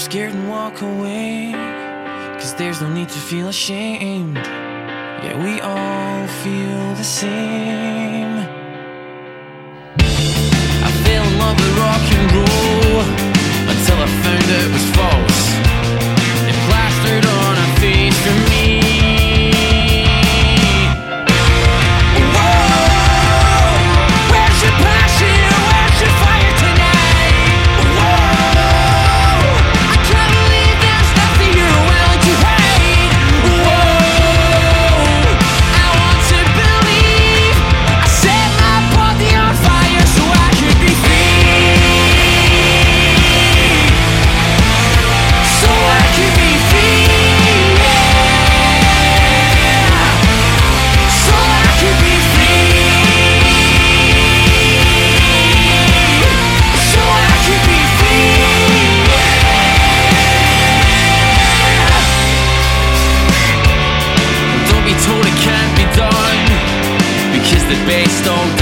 scared and walk away. Cause there's no need to feel ashamed. Yeah, we all feel the same. The that don't.